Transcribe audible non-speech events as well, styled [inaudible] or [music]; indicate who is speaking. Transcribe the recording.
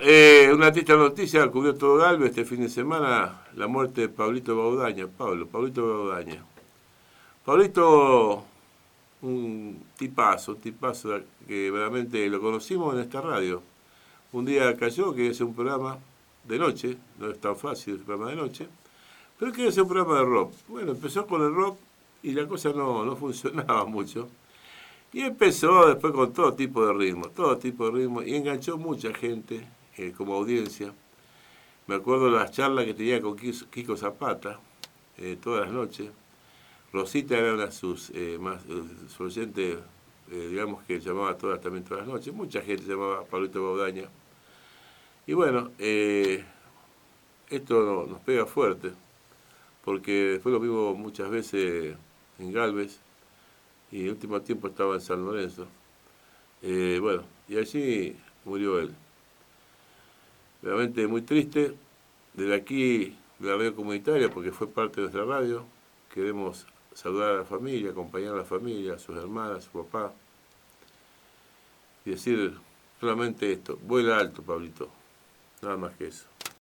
Speaker 1: Eh, una triste noticia, cubrió todo Galvez este fin de semana, la muerte de Pablito Baudaña, Pablo, Pablito Baudaña. Pablito, un tipazo, un tipazo que realmente lo conocimos en esta radio. Un día cayó que es un programa de noche, no es tan fácil el programa de noche, pero que es un programa de rock. Bueno, empezó con el rock y la cosa no, no [laughs] funcionaba mucho. Y empezó después con todo tipo de ritmos, todo tipo de ritmos, y enganchó mucha gente eh, como audiencia. Me acuerdo las charlas que tenía con Kiko Zapata eh, todas las noches. Rosita era una de sus eh, más su oyente, digamos que llamaba todas también todas las noches. Mucha gente llamaba a Pablito Baudaña. Y bueno, esto nos pega fuerte, porque después lo vivo muchas veces en Galvez y el último tiempo estaba en San Lorenzo. Eh, bueno, y allí murió él. Realmente muy triste. Desde aquí, la radio comunitaria, porque fue parte de nuestra radio, queremos saludar a la familia, acompañar a la familia, a sus hermanas, a su papá, y decir solamente esto, vuela alto, Pablito, nada más que eso.